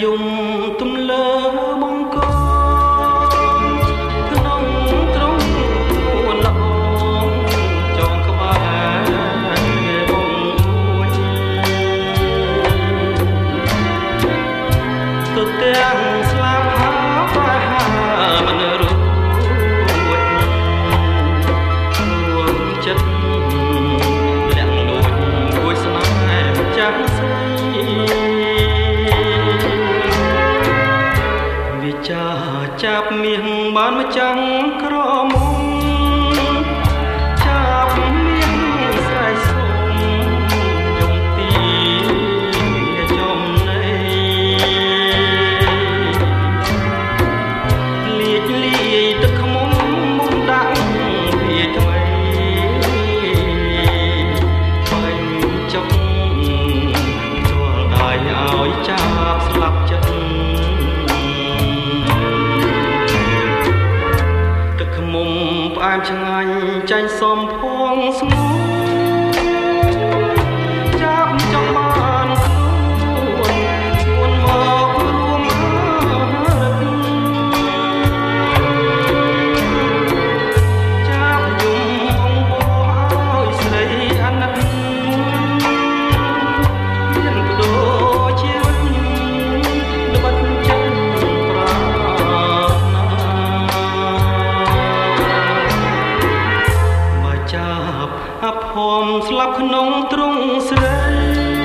dung ចាចាប់មាសបានមកចាំងក្រមុំចាប់មាសស្រែកសុំយំទីចំណៃលាចលាយទឹកខ្មុំមុំដាក់វាថ្មីបាញ់ចុកជួលដៃឲ្យចាប់ស្លាប់ចិត្ត មុំផ្អែមឆ្ងាញ់ចាញ់សំភងស្ងួ មស្លាប់ក្នុងទ្រង់ស្រី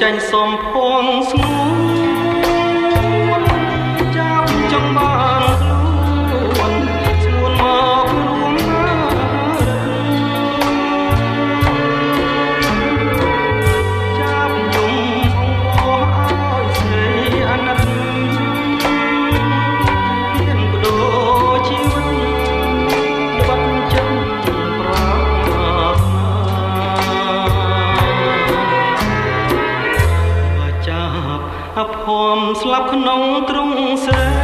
ចាញ់សំភងស្ងួន ស្លាប់ក្នុងទ្រង់ស្រី